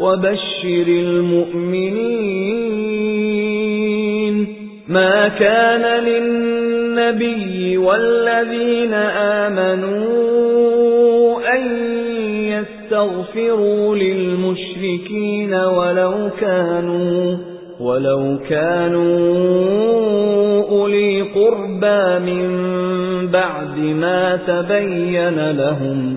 وبشر المؤمنين ما كان للنبي والذين آمنوا أن يستغفروا للمشركين ولو كانوا ولو كانوا أولي قربى من بعد ما تبين لهم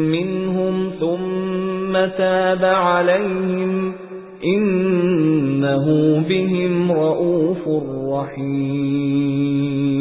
ثم تاب عليهم إنه بهم رؤوف رحيم.